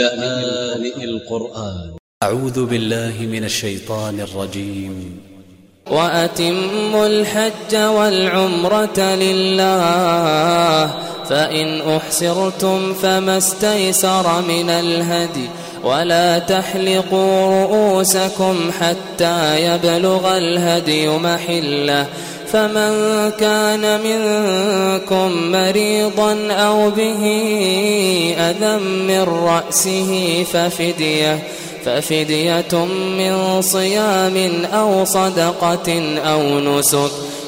لآن القرآن. أ ع و ذ ب ا ل ل ه من ا ل ش ي ط ا ن ا ل ج ي م وأتموا الحج والعمرة لله فإن أحسرتم فما استيسر من الهدي ولا تحلقوا رؤوسكم حتى يبلغ الهدي محلة. فمن كان منكم مريضا أو به أذى من رأسه ففدية ففدية من صيام أو صدقة أو نسك.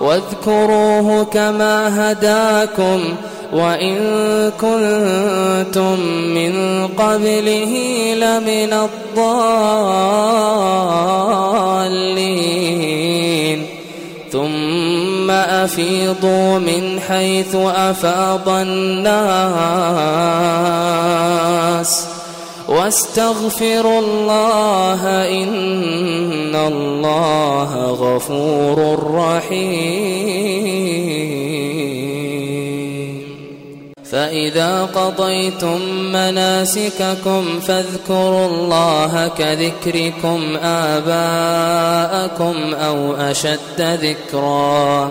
واذكروه كما هداكم وإن كنتم من قبله لمن الضالين. ثم أفيضوا من حيث أفاض الناس. واستغفروا الله إن الله غفور رحيم. فإذا قضيتم مناسككم فاذكروا الله كذكركم آباءكم أو أشد ذكرًا.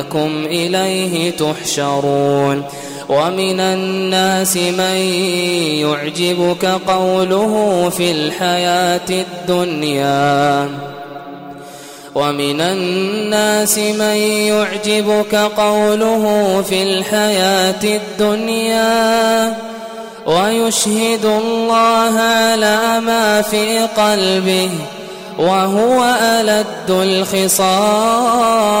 أنكم إليه تحشرون ومن الناس من يعجبك قوله في الحياة الدنيا ومن الناس من يعجبك قوله في الحياة الدنيا ويشهد الله على ما في قلبه وهو ألد الخصام